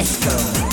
disco.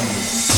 Show.